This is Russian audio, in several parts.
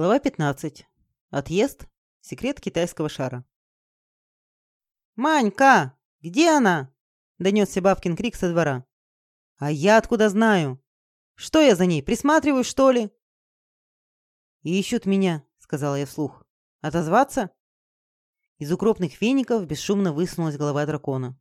Глава 15. Отъезд. Секрет китайского шара. «Манька! Где она?» – донесся бабкин крик со двора. «А я откуда знаю? Что я за ней, присматриваю, что ли?» «И ищут меня», – сказала я вслух. «Отозваться?» Из укропных веников бесшумно высунулась голова дракона.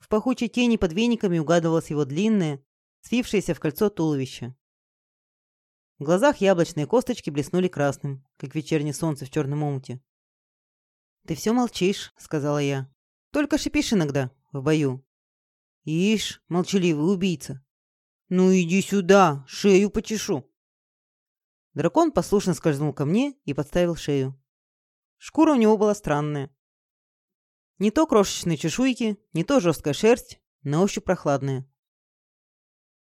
В пахучей тени под вениками угадывалось его длинное, свившееся в кольцо туловище. В глазах яблочные косточки блеснули красным, как вечернее солнце в черном омуте. «Ты все молчишь», — сказала я. «Только шипишь иногда, в бою». «Ишь, молчаливый убийца». «Ну иди сюда, шею почешу». Дракон послушно скользнул ко мне и подставил шею. Шкура у него была странная. Не то крошечные чешуйки, не то жесткая шерсть, на ощупь прохладная.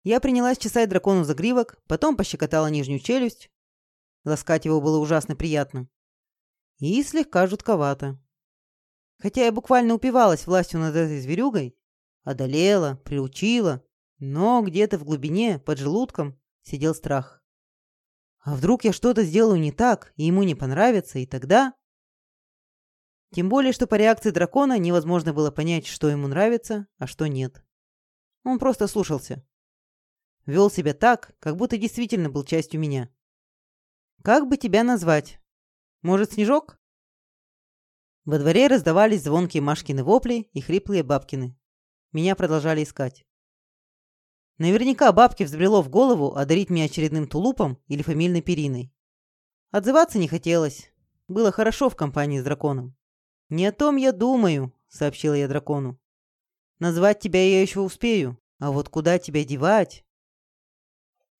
Я принялась чесать дракону за гривок, потом пощекотала нижнюю челюсть. Ласкать его было ужасно приятно. И слегка жутковато. Хотя я буквально упивалась властью над этой зверюгой, одолела, приучила, но где-то в глубине, под желудком, сидел страх. А вдруг я что-то сделаю не так, и ему не понравится, и тогда... Тем более, что по реакции дракона невозможно было понять, что ему нравится, а что нет. Он просто слушался. Вел себя так, как будто действительно был частью меня. «Как бы тебя назвать? Может, Снежок?» Во дворе раздавались звонкие Машкины вопли и хриплые Бабкины. Меня продолжали искать. Наверняка бабке взбрело в голову одарить меня очередным тулупом или фамильной периной. Отзываться не хотелось. Было хорошо в компании с драконом. «Не о том я думаю», — сообщила я дракону. «Назвать тебя я еще успею, а вот куда тебя девать?»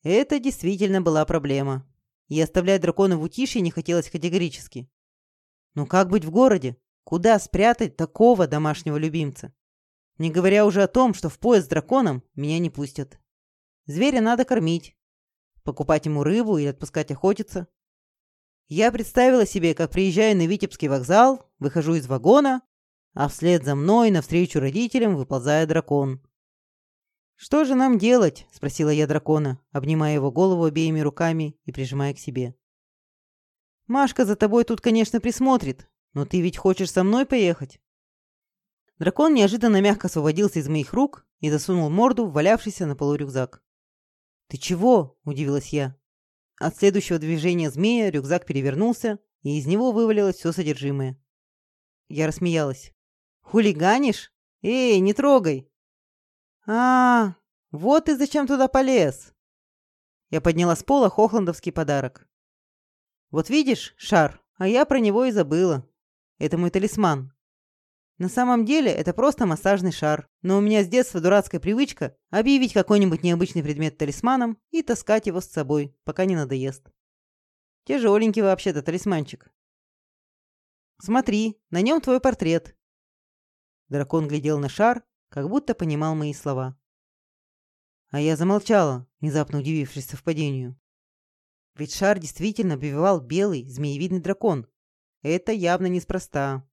Это действительно была проблема. И оставлять дракона в утишье не хотелось категорически. Но как быть в городе? Куда спрятать такого домашнего любимца? Не говоря уже о том, что в поезд с драконом меня не пустят. Зверя надо кормить. Покупать ему рыбу или отпускать охотиться. Я представила себе, как приезжаю на Витебский вокзал, выхожу из вагона, а вслед за мной навстречу родителям выползает дракон. «Что же нам делать?» – спросила я дракона, обнимая его голову обеими руками и прижимая к себе. «Машка за тобой тут, конечно, присмотрит, но ты ведь хочешь со мной поехать?» Дракон неожиданно мягко освободился из моих рук и засунул морду в валявшийся на полу рюкзак. «Ты чего?» – удивилась я. От следующего движения змея рюкзак перевернулся, и из него вывалилось все содержимое. Я рассмеялась. «Хулиганишь? Эй, не трогай!» «А, вот ты зачем туда полез!» Я подняла с пола хохландовский подарок. «Вот видишь, шар, а я про него и забыла. Это мой талисман. На самом деле это просто массажный шар, но у меня с детства дурацкая привычка объявить какой-нибудь необычный предмет талисманом и таскать его с собой, пока не надоест. Тяжеленький вообще-то талисманчик. Смотри, на нем твой портрет. Дракон глядел на шар, как будто понимал мои слова. А я замолчала, внезапно удивившись совпадению. Ведь шар действительно обвивал белый, змеевидный дракон. Это явно неспроста.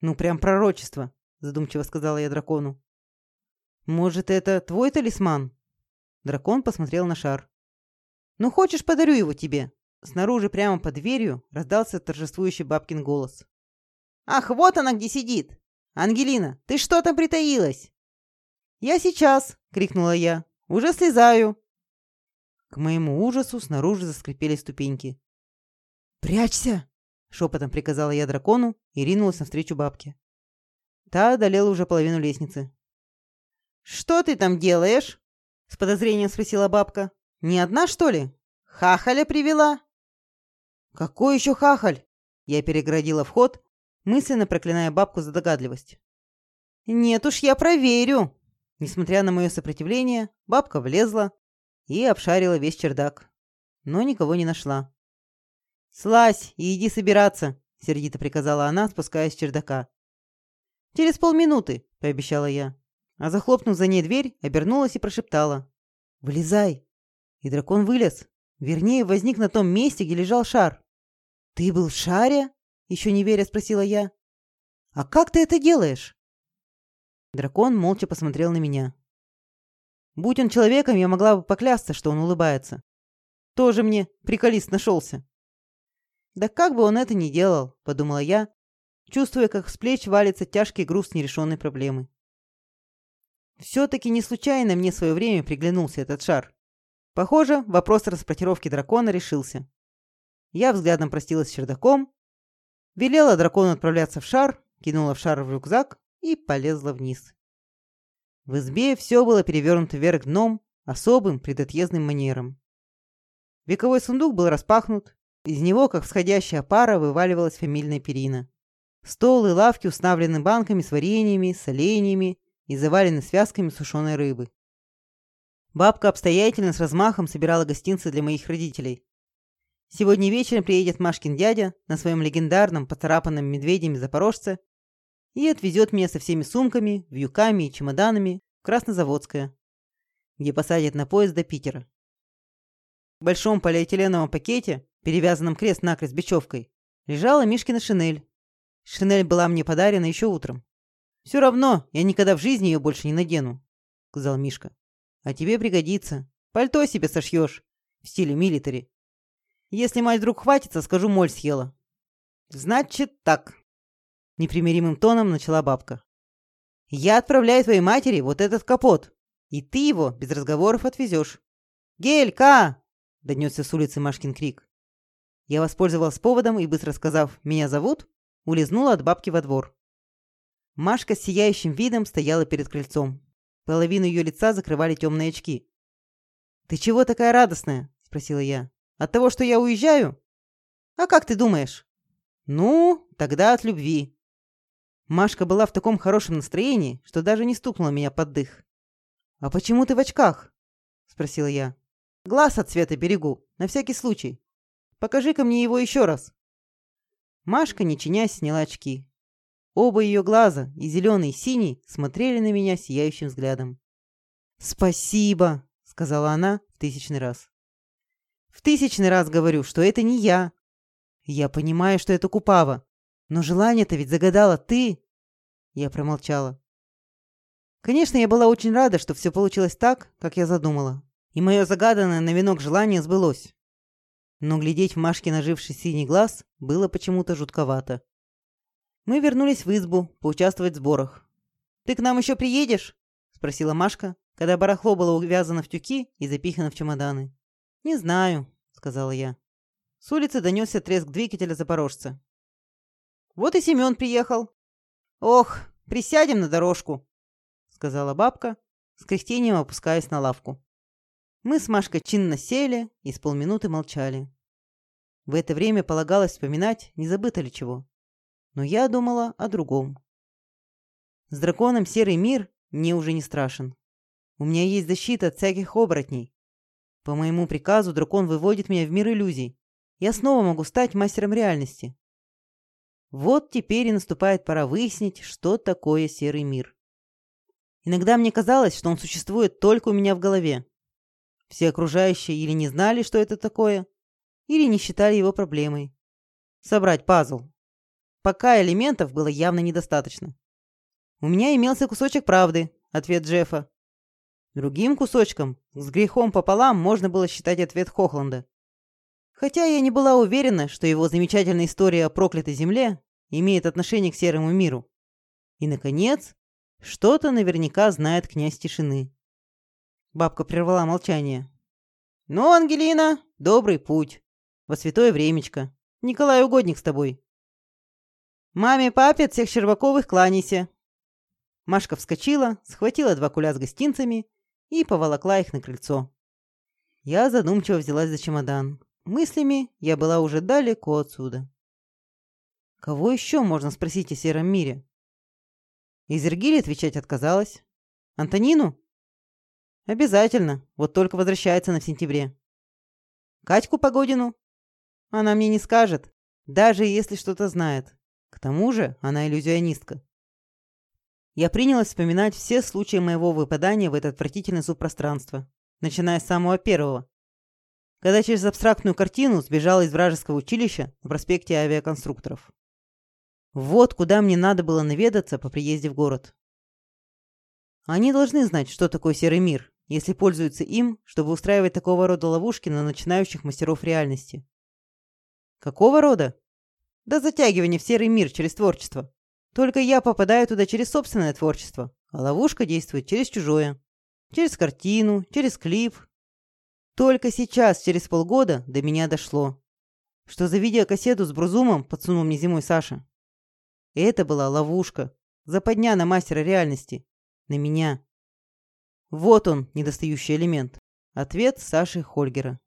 «Ну, прям пророчество», — задумчиво сказала я дракону. «Может, это твой талисман?» Дракон посмотрел на шар. «Ну, хочешь, подарю его тебе?» Снаружи, прямо под дверью, раздался торжествующий бабкин голос. «Ах, вот она где сидит! «Ангелина, ты что там притаилась?» «Я сейчас!» — крикнула я. «Уже слезаю!» К моему ужасу снаружи заскрипели ступеньки. «Прячься!» — шепотом приказала я дракону и ринулась навстречу бабке. Та одолела уже половину лестницы. «Что ты там делаешь?» — с подозрением спросила бабка. «Не одна, что ли? Хахаля привела?» «Какой еще хахаль?» Я переградила вход мысленно проклиная бабку за догадливость. «Нет уж, я проверю!» Несмотря на мое сопротивление, бабка влезла и обшарила весь чердак, но никого не нашла. «Слазь и иди собираться!» — сердито приказала она, спускаясь с чердака. «Через полминуты», — пообещала я. А захлопнув за ней дверь, обернулась и прошептала. «Вылезай!» И дракон вылез. Вернее, возник на том месте, где лежал шар. «Ты был в шаре?» Еще не веря, спросила я. «А как ты это делаешь?» Дракон молча посмотрел на меня. Будь он человеком, я могла бы поклясться, что он улыбается. Тоже мне приколист нашелся. Да как бы он это ни делал, подумала я, чувствуя, как с плеч валится тяжкий груз нерешенной проблемы. Все-таки не случайно мне в свое время приглянулся этот шар. Похоже, вопрос транспортировки дракона решился. Я взглядом простилась с чердаком, велела дракону отправляться в шар, кинула в шар в рюкзак и полезла вниз. В избе все было перевернуто вверх дном особым предотъездным манером. Вековой сундук был распахнут, из него, как всходящая пара, вываливалась фамильная перина. Стол и лавки уставлены банками с вареньями, соленьями и завалены связками сушеной рыбы. Бабка обстоятельно с размахом собирала гостинцы для моих родителей. Сегодня вечером приедет Машкин дядя на своем легендарном поцарапанном медведями запорожце и отвезет меня со всеми сумками, вьюками и чемоданами в Краснозаводское, где посадит на поезд до Питера. В большом полиэтиленовом пакете, перевязанном крест-накрест бечевкой, лежала Мишкина шинель. Шинель была мне подарена еще утром. «Все равно, я никогда в жизни ее больше не надену», — сказал Мишка. «А тебе пригодится. Пальто себе сошьешь в стиле милитари. Если мать вдруг хватится, скажу, моль съела». «Значит так», — непримиримым тоном начала бабка. «Я отправляю твоей матери вот этот капот, и ты его без разговоров отвезешь». «Гелька!» — донесся с улицы Машкин крик. Я воспользовалась поводом и, быстро сказав «меня зовут», улизнула от бабки во двор. Машка с сияющим видом стояла перед крыльцом. Половину ее лица закрывали темные очки. «Ты чего такая радостная?» – спросила я. «От того, что я уезжаю?» «А как ты думаешь?» «Ну, тогда от любви». Машка была в таком хорошем настроении, что даже не стукнула меня под дых. «А почему ты в очках?» – спросила я. «Глаз от цвета берегу, на всякий случай. Покажи-ка мне его еще раз». Машка, не чинясь, сняла очки. Оба ее глаза, и зеленый, и синий, смотрели на меня сияющим взглядом. «Спасибо!» — сказала она в тысячный раз. «В тысячный раз говорю, что это не я. Я понимаю, что это Купава, но желание-то ведь загадала ты!» Я промолчала. Конечно, я была очень рада, что все получилось так, как я задумала, и мое загаданное на венок желание сбылось. Но глядеть в Машке наживший синий глаз было почему-то жутковато. Мы вернулись в избу поучаствовать в сборах. «Ты к нам еще приедешь?» – спросила Машка, когда барахло было увязано в тюки и запихано в чемоданы. «Не знаю», – сказала я. С улицы донесся треск двигателя запорожца. «Вот и Семен приехал». «Ох, присядем на дорожку», – сказала бабка, с кряхтением опускаясь на лавку. Мы с Машкой чинно сели и с полминуты молчали. В это время полагалось вспоминать, не забыто ли чего но я думала о другом. С драконом серый мир мне уже не страшен. У меня есть защита от всяких оборотней. По моему приказу дракон выводит меня в мир иллюзий. Я снова могу стать мастером реальности. Вот теперь и наступает пора выяснить, что такое серый мир. Иногда мне казалось, что он существует только у меня в голове. Все окружающие или не знали, что это такое, или не считали его проблемой. Собрать пазл Пока элементов было явно недостаточно. «У меня имелся кусочек правды», — ответ Джеффа. Другим кусочком, с грехом пополам, можно было считать ответ Хохланда. Хотя я не была уверена, что его замечательная история о проклятой земле имеет отношение к серому миру. И, наконец, что-то наверняка знает князь тишины. Бабка прервала молчание. «Ну, Ангелина, добрый путь. Во святое времечко. Николай угодник с тобой. «Маме, папе от всех Щербаковых кланяйся!» Машка вскочила, схватила два куля с гостинцами и поволокла их на крыльцо. Я задумчиво взялась за чемодан. Мыслями я была уже далеко отсюда. Кого еще можно спросить о сером мире? Изергиль отвечать отказалась. Антонину? Обязательно, вот только возвращается на сентябре. Катьку Погодину? Она мне не скажет, даже если что-то знает. К тому же она иллюзионистка. Я принялась вспоминать все случаи моего выпадания в это отвратительное субпространство, начиная с самого первого, когда через абстрактную картину сбежала из вражеского училища на проспекте авиаконструкторов. Вот куда мне надо было наведаться по приезде в город. Они должны знать, что такое серый мир, если пользуются им, чтобы устраивать такого рода ловушки на начинающих мастеров реальности. Какого рода? Да затягивание в серый мир через творчество. Только я попадаю туда через собственное творчество, а ловушка действует через чужое. Через картину, через клип. Только сейчас, через полгода, до меня дошло. Что за видеокассету с Брузумом подсунул мне зимой Саша? Это была ловушка. Западня на мастера реальности. На меня. Вот он, недостающий элемент. Ответ Саши Хольгера.